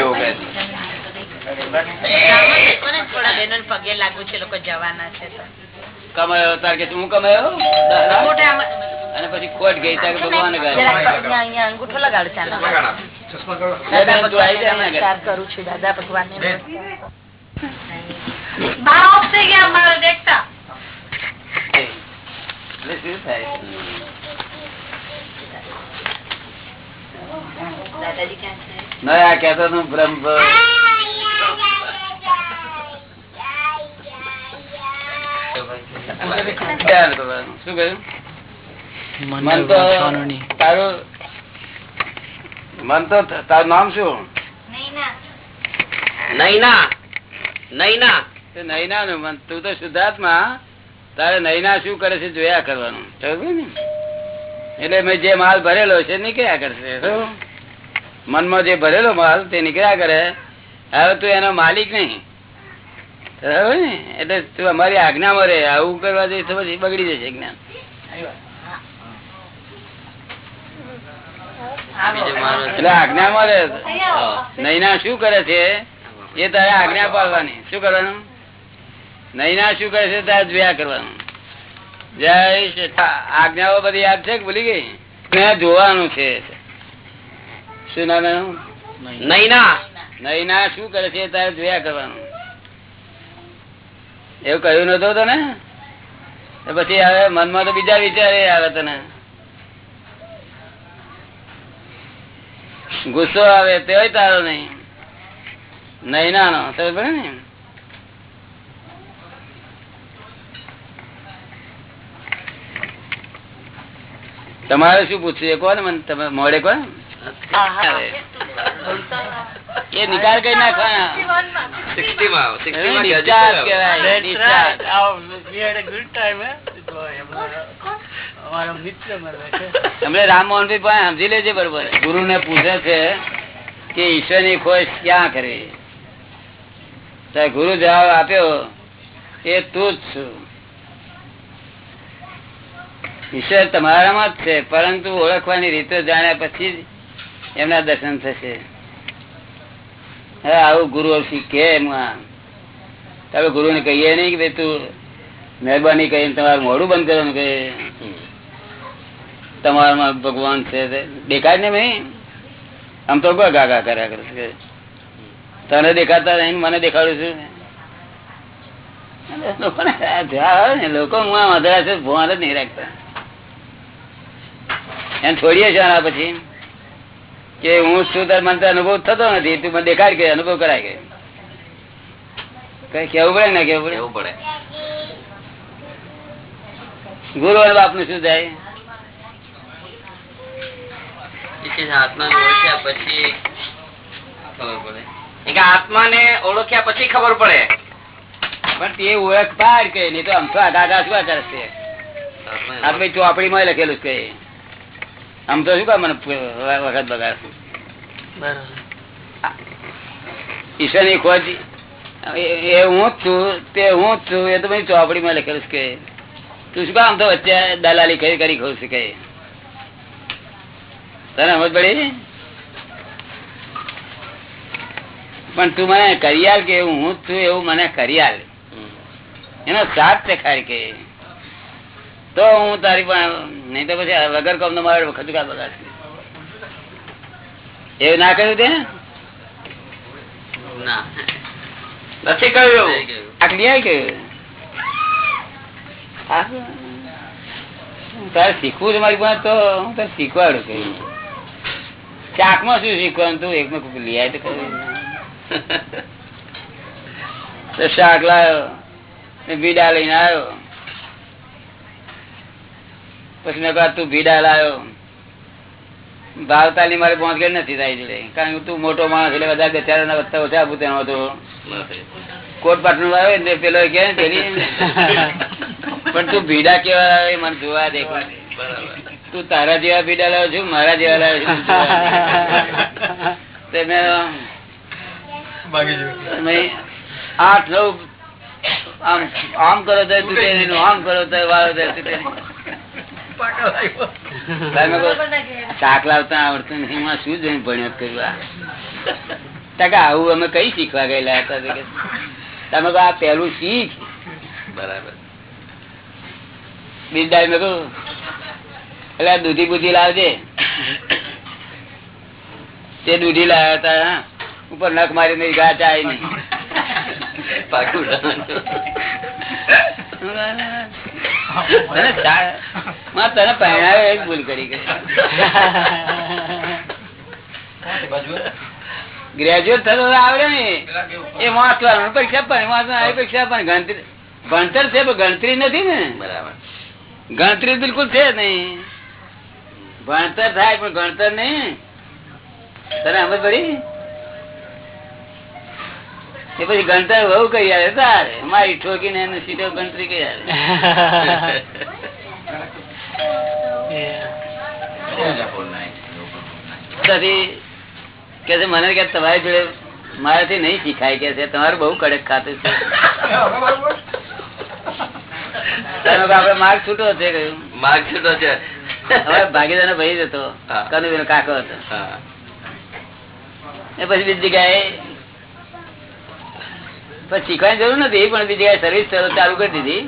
હું કે પગે લાગુ છે લોકો જવાના છે. કમાયો તાર કે હું કમાયો? અને પછી ખોટ ગઈ તાર ભગવાન અંગૂઠો લગાડ ચાલો. કરું છું દાદા ભગવાનને. શું ના બ્રહ્મ કહ્યું મન તો તારું મન તો તારું નામ શું નૈના નૈના. તે નૈના નું મન તું તો શુદ્ધાત્મા. તારે નૈના શું કરે છે જોયા કરવાનું. ને? એટલે મેં જે માલ ભરેલો છે નીકળ્યા કરશે? મનમાં જે ભરેલો માલ તે નીકળ્યા કરે? હવે તું એનો માલિક નહીં. એટલે તું અમારી આજ્ઞામાં રે આવું કરવા જઈશ તો પછી બગડી જશે જ્ઞાન. એટલે આજ્ઞામાં રે નૈના શું કરે છે? એ તારે આજ્ઞા પાડવાની. શું કરવાનું? નૈના શું કરે છે તારે જોયા કરવાનું. જય આજ્ઞાઓ બધી યાદ છે ભૂલી ગઈ? જોવાનું છે. શું નામ એનું? નૈના નૈના શું કરે છે તારે જોયા કરવાનું. એવું કહ્યું નતું તને? પછી હવે મનમાં તો બીજા વિચારે આવે તને. ગુસ્સો આવે તે તારો નહીં. નૈના નો સમજ ને તમારે શું પૂછ્યું? એ કોને મને તમે મોડે કોને એ નિકાલ કઈ નાખવાના 60 માં 60 માં કે હજી Discharge તો કહેવાય, discharge. હમણાં રામમોહનભાઈ પણ સમજી લેજે બરોબર. ગુરુ ને પૂછે છે કે ઈશ્વરની ખોશ ક્યાં કરવી તો ગુરુ જવાબ આપ્યો, એ તું જ છું. ઈશ્વર તમારામાં જ છે, પરંતુ ઓળખવાની રીતો જાણ્યા પછી જ એમના દર્શન થશે. હા આવું ગુરુ શીખે એમાં તમે ગુરુ ને કહીએ નહીં કે ભાઈ તું મહેરબાની કરીને તમારું મોડું બંધ કરવાનું કે તમારામાં ભગવાન છે દેખાય ને ભાઈ. આમ તો ગાગા કર્યા કરે તને દેખાતા નહીં મને દેખાડું છું? લોકો હું આ વાંધરા છે ભોન જ નહીં રાખતા. એમ છોડીએ છીએ આના પછી. કે હું શું તાર મને અનુભવ થતો નથી તું મને દેખાડ કે અનુભવ કરાય કે. કઈ કેવું પડે ને કેવું પડે? એવું પડે. ગુરુ અને બાપનું શું થાય? ઓળખ્યા પછી ખબર પડે. આત્માને ઓળખ્યા પછી ખબર પડે. પણ તે ઓળખ પાડ કે નહીં તો આમ તો દાદા શું કરે છે? આ ચોપડી માં લખેલું છે. આમ તો શું કામ મને વખત બગાડ ઈશ્વરની ખોજ એ- હું જ છું તે હું જ છું એ તો ભાઈ ચોપડી માં લખેલું છે. કે તું શું કામ તો વચ્ચે દલાલી કરી કરી ખઉં છું કે? તને સમજ પડી? પણ તું મને કરિયાલ કે હું જ છું એવું મને કરિયાલ. એનો સાથ દેખાય કે. તો હું તારી પણ નહીં તો પછી વગર કોમ મારે વખત કા બગાડ એવું ના કર્યું તે? ના. નથી કહ્યું? આ આવી કે તારે શીખવું છે મારી પાસે તો હું તારે શીખવાડું કહ્યું ચાકમાં શું શીખવાનું તું? એકમાં લઈ આવે તો ખરું. શાક લાવ્યો ભીડા લઈને આવ્યો. પછી મેં કહ્યું તું ભીડા લાવ્યો ભાવતાલી મારે પહોંચગેર નથી થાય જોડે. કારણ કે તું મોટો માણસ એટલે બધા બેચારા વત્તા ઓછા આપું તેનો હતો. કોટ પાટણ લાવે ને પેલો. કે પણ તું ભીડા કેવા લાવે મને જોવા દે તું તારા જેવા ભીડા લાવે છું મારા જેવા લાવે છું જોવા દે. તે મેં મેં આઠ નવ આમ આમ કરો તો તૂટે નહીં, આમ કરો તો વાળો તો તૂટે નહીં. તમે કહો, શાક લાવતા આવડતું નથી એમાં શું જોઈને ભણ્યો કર્યું ટકા આવું અમે કઈ શીખવા ગયેલા હતા? તમે કહો આ પેલું શીખ. બરાબર. બિરદાઈ મેં કહું એટલે દૂધી બુધી લાવજે. તે દૂધી લાવ્યા હતા. ઉપર નખ મારી નહીં ગાચ આવી નહીં. પાકું તને પહેણાવે એ ભૂલ કરી ગ્રેજ્યુએટ થતો આવડે ને. એ વાંચવાનું પરીક્ષા પણ વાંચવાનું પરીક્ષા પણ ગણતરી ભણતર છે પણ ગણતરી નથી ને. બરાબર. ગણતરી બિલકુલ છે નહીં નહીં. ભણતર થાય પણ ગણતર નહીં. તને સમજ પડી? એ પછી ગણતર બહુ કઈ આવે તારે. મારી ઠોકીને એનું સીધો ગણતરી કઈ આવે કે મને કે તમારી જોડે મારાથી નહીં શીખાય. કે છે તમારું બહુ કડક ખાતું છે. આપડે માર્ગ છૂટો છે કયું માર્ગ છૂટો છે. હવે ભાગીદાર નો ભાઈ જ હતો. કનુભાઈ કાકો હતો. એ પછી બીજી જગ્યાએ પછી શીખવાની જરૂર નથી પણ બીજી સર્વિસ ચાલુ કરી દીધી.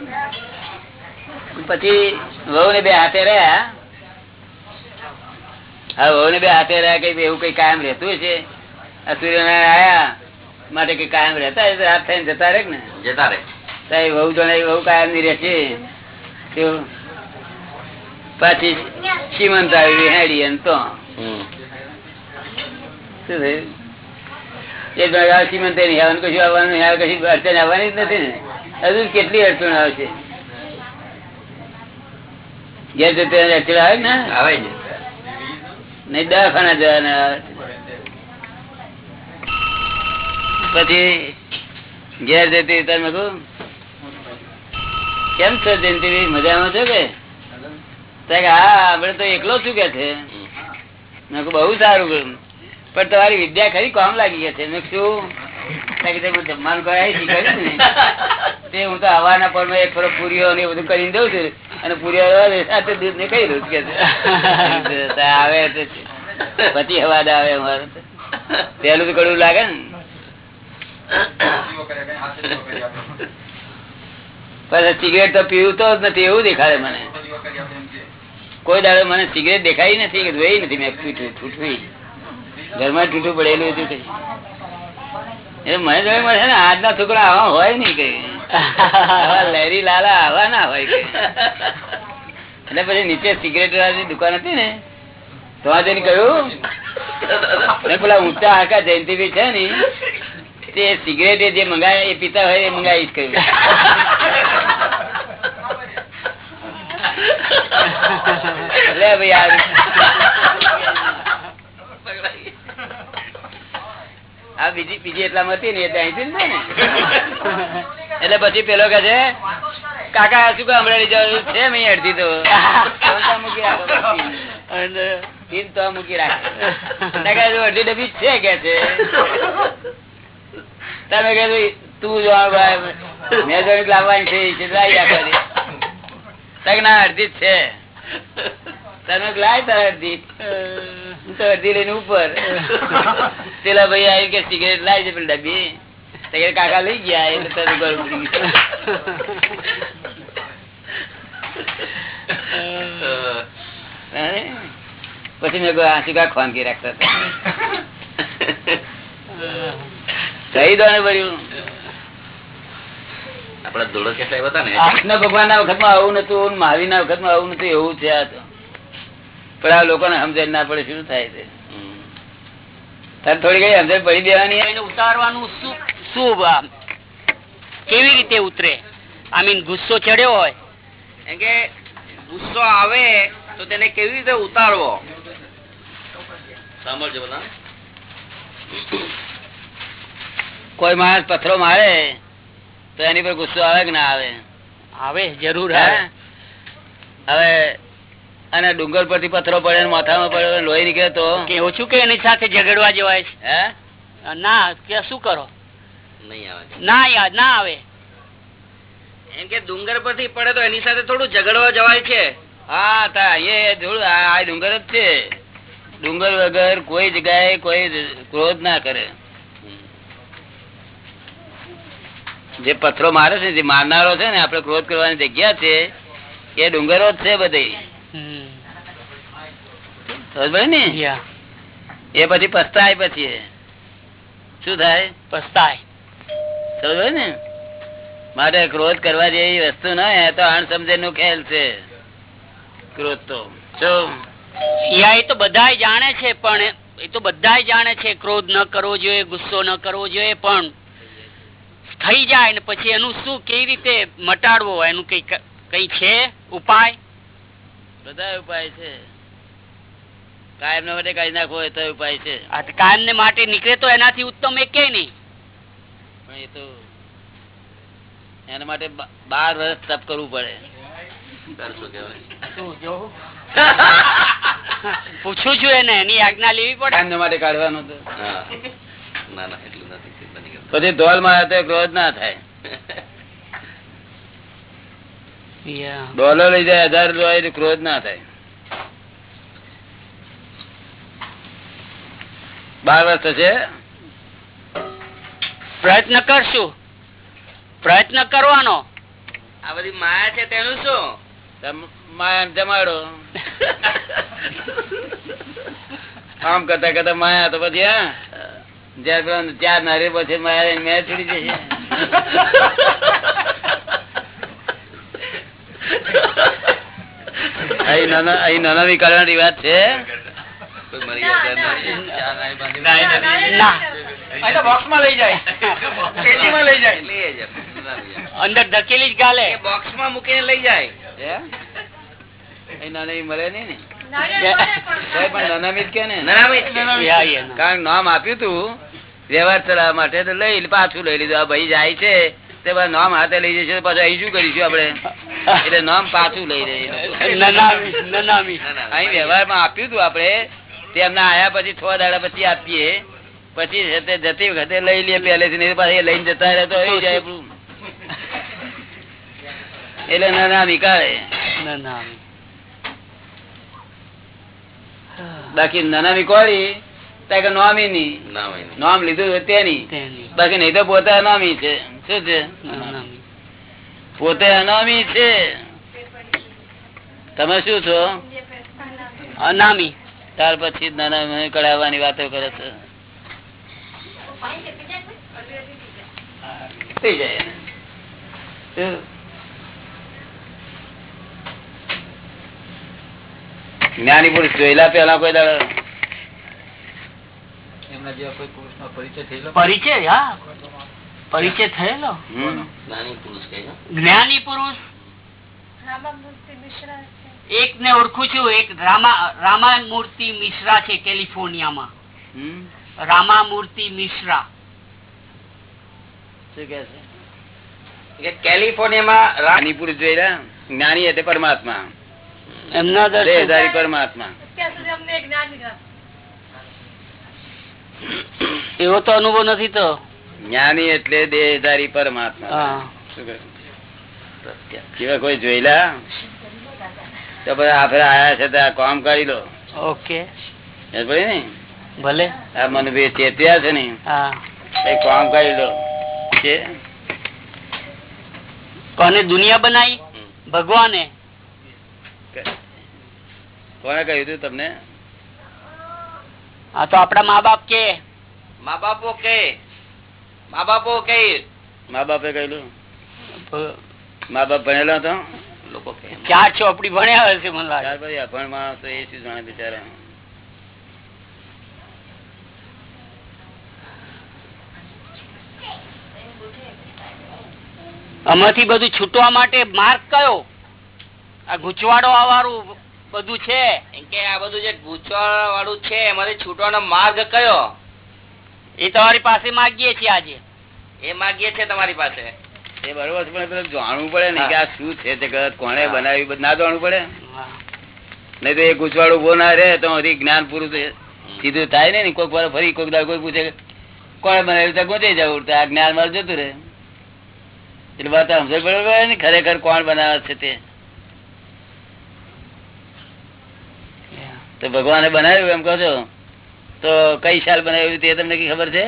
પછી વહુ ને બે હાથે રહ્યા. હા વહુ ને બે હાથે રહ્યા કઈ એવું કઈ કાયમ રહેતું છે આ સૂર્યનારાયણ આયા માટે કઈ કાયમ રહેતા હાથ થઈને જતા રહે ને? જતા રે તો એ વહુ જણાય વહુ કાયમની રહેશે. પાછી શ્રીમંત આવી હેડી એમ તો. શું થયું? પછી, ઘેર જતી તમે કહું. કેમ છો જયંતિભાઈ? મજામાં છો કે? હા આપડે તો એકલો છું કે છે. મેં બહુ સારું પણ તમારી વિદ્યા ખરી કામ લાગી છે મેં શું હું તે હવાના પર એક ફરો પૂરીઓ ને બધું કરીને દઉં છું અને સાથે દૂધ ને કહી દઉં કે આવે પછી અવાજ આવે અમારે. પેલું તો કડવું લાગે ને. પછી સિગરેટ તો પીવું તો જ નથી, એવું દેખાડે મને. કોઈ દાડો મને સિગરેટ દેખાઈ નથી કે જોઈ નથી, મેં તૂટવી ઘરમાં તૂટું પડેલું હતું કઈ એટલે મને જોઈ મળે ને આજના છોકરા આવા હોય નઈ કઈ લહેરી લાલા આવા ના હોય એટલે પછી નીચે સિગરેટ વાળાની દુકાન હતી ને, તો આ કહ્યું પેલા ઊંચા હાકા જયંતિભાઈ છે ને, તે સિગરેટ જે મંગાય એ પીતા હોય એ મંગાવીશ કહ્યું. લે ભાઈ આ આ બીજી બીજી એટલા હતી ને એટલે અહીંથી ને. એટલે પછી પેલો કે છે કાકા શું હમણાં જરૂર છે મેં અડધી તો. તો મૂકી રાખો. પીન તો મૂકી રાખે. અડધી ડબ્બી છે કે છે. તમે કે તું જોવાનું ભાઈ મેં જો લાવવાની છે અડધી જ છે. તમે લાય અડધી. તો અડધી લઈને ઉપર. પેલા ભાઈ આવી કે સિગરેટ લાય છે પેલી ડબ્બી. કાકા લઈ ગયા એટલે તારું ઘર પછી મેં આ શું ખોનગી રાખતા હતા. કહી દો ને ભર્યું. આપડા ધોળકિયા સાહેબ હતા ને. કૃષ્ણ ભગવાન ના વખતમાં આવું નતું મહાવીર ના વખતમાં આવું નતું એવું છે આ તો. પણ આ લોકોને સમજણ ના પડે શું થાય છે. તારે થોડી કઈ સમજણ પડી દેવાની. ઉતારવાનું શું કેવી રીતે ઉતરે? આઈ મીન ગુસ્સો ચડ્યો હોય. કે ગુસ્સો આવે તો તેને કેવી રીતે ઉતારવો? સાંભળજો બધા કોઈ માણસ પથ્થરો મારે તો એની પર ગુસ્સો આવે કે ના આવે? આવે જરૂર હે? હવે અને ડુંગર પરથી પથરો પડે માથામાં પડે લોહી નીકળે તો? ઓછું કે એની સાથે ઝઘડવા જવાય છે? હે? ના કે શું કરો? ના યાદ ના આવે. એમ કે ડુંગર પરથી પડે તો એની સાથે થોડું ઝઘડવા જવાય છે? હા તા એ જોડું આ આ ડુંગર જ છે. ડુંગર વગર કોઈ જગ્યાએ કોઈ ક્રોધ ના કરે. જે પથરો મારે છે જે મારનારો છે ને આપડે ક્રોધ કરવાની જગ્યા છે એ ડુંગરો જ છે બધી. ને એ પછી પસ્તાય પછી શું થાય? પસ્તાય. સમજ ને માટે ક્રોધ કરવા જેવી વસ્તુ ના તો અણસમજે નું ખેલ છે. ક્રોધ તો. શું એ તો બધાય જાણે છે પણ એ તો બધાય જાણે છે ક્રોધ ન કરવો જોઈએ ગુસ્સો ન કરવો જોઈએ પણ થઈ જાય ને પછી એનું શું કેવી રીતે મટાડવો એનું કઈ કઈ છે? ઉપાય? બધા ઉપાય છે. કાયમ ના માટે કાઢી નાખવો એ તો ઉપાય છે. કાયમ ને માટે નીકળે તો એનાથી ઉત્તમ એક નહીં. પણ એ તો એના માટે બાર વર્ષ તપ કરવું પડે. પૂછું છું એને એની આજ્ઞા લેવી પડે. કાયમ માટે કાઢવાનું તો. ના ના એટલું નથી પછી ધોલ મારા તો ક્રોધ ના થાય. ડોલર લઈ જાય હજાર ક્રોધ ના થાય. બાર વર્ષ થશે પ્રયત્ન કરશું. પ્રયત્ન કરવાનો. આ બધી માયા છે તેનું શું? માયા જમાડો. આમ કરતા કરતા માયા તો પછી હા? જ્યાં ચાર નારી પછી માયા મેં છોડી જશે અહીં નાના અહીં નાના ની કરવાની વાત છે. મરી. અંદર ધકેલી જ ગાલે. બોક્સમાં મૂકીને લઈ જાય. નામ આપ્યું તું વ્યવહાર ચલાવવા માટે તો લઈ પાછું લઈ લીધું. આ ભાઈ જાય છે તે બધા નામ હાથે લઈ જશે તો પાછું અહીં શું કરીશું આપડે એટલે નામ પાછું લઈ રહી નનામી નનામી નનામી. અહીં વ્યવહારમાં આપ્યું તું આપણે તે એમના આયા પછી છ દાડા પછી આપીએ. પછી જતી વખતે લઈ લઈએ પેલેથી નહીં તો લઈને જતા રહે તો એ જાય. એટલે નાના નીકાળે. નનામી બાકી નાના નીકોળી ત્યાં નોમી ની? નહીં. નામ લીધું તેની. બાકી નહીં તો પોતે અનામી છે. શું છે? પોતે અનામી છે. તમે શું છો? અનામી. ત્યાર પછી નાના કઢાવવાની વાતો કરે છે. થઈ જાય જ્ઞાની પુરુષ જોયેલા પેલા કોઈ દાડો? એમના જેવા કોઈ પુરુષનો પરિચય થયેલો? પરિચય હા. પરિચય થયેલો? જ્ઞાની પુરુષ જ્ઞાની પુરુષ? રામામૂર્તિ મિશ્રા. એક ને ઓળખું છું એક રામા રામામૂર્તિ મિશ્રા છે કેલિફોર્નિયામાં. રામામૂર્તિ મિશ્રા. શું કે છે? કેલિફોર્નિયામાં જોયેલા જ્ઞાની પરમાત્મા. એમના દર્શન પરમાત્મા. એવો તો અનુભવ નથી તો? જ્ઞાની એટલે દેહધારી પરમાત્મા? કેવા કોઈ જોયેલા તો પછી આપણે આયા છે તો કામ કરી લો ઓકે. ને? ભલે. આ મનભેદ ચેત્યા છે ને. કામ કરી લો કોને દુનિયા બનાવી ભગવાને. કોને કહ્યું હતું તમને? આ તો આપડા મા બાપ કે. મા બાપો કે. મા બાપો કે. મા બાપે કહ્યું મા બાપ ભણેલો હતો લોકો ચાર ચોપડી ભણ્યા હશે મને લાગે અભણ માણસ એ શું જાણે બિચારા. આમાંથી બધું છૂટવા માટે માર્ગ કયો? આ ગૂંચવાડો વાળું બધું છે? કે આ બધું જે ગુચવાડા વાળું છે એમાંથી છૂટવાનો માર્ગ કયો? એ તમારી પાસે માગીએ છીએ આજે. એ માગીએ છે તમારી પાસે. એ બરોબર છે પણ જાણવું પડે ને કે આ શું છે જગત કોને બનાવ્યું ના જાણવું પડે? નહીં તો એ ગુચવાડો ઊભો ના રે તો જ્ઞાન પૂરું સીધું થાય ને કોઈક વાર ફરી કોઈક કોઈ પૂછે કોને બનાવ્યું? તો ગોતે જવું તો આ જ્ઞાન મારું જતું રહે. એટલે વાત સમજ બરોબર ને ખરેખર કોણ બનાવે છે તે? તો ભગવાને બનાવ્યું એમ કહો છો? તો કઈ સાલ બનાવ્યું તે તમને કઈ ખબર છે?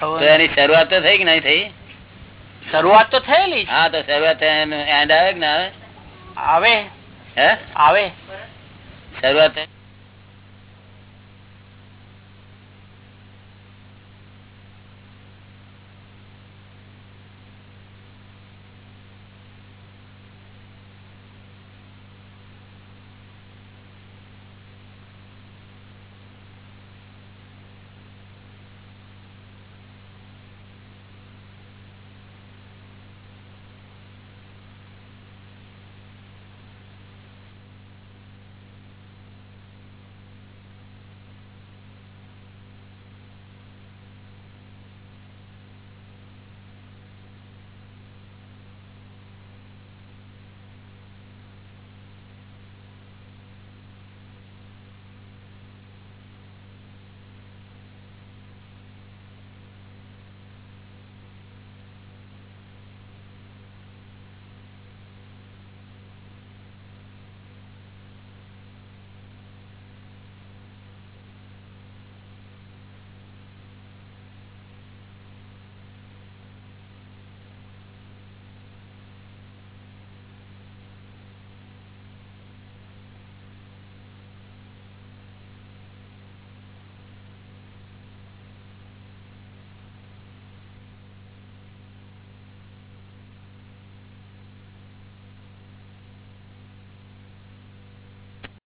તો એની શરૂઆત તો થઈ કે નહીં થઈ? શરૂઆત તો થયેલી હા તો શરૂઆત એન્ડ આવે કે ના આવે? આવે. હે? આવે. શરૂઆત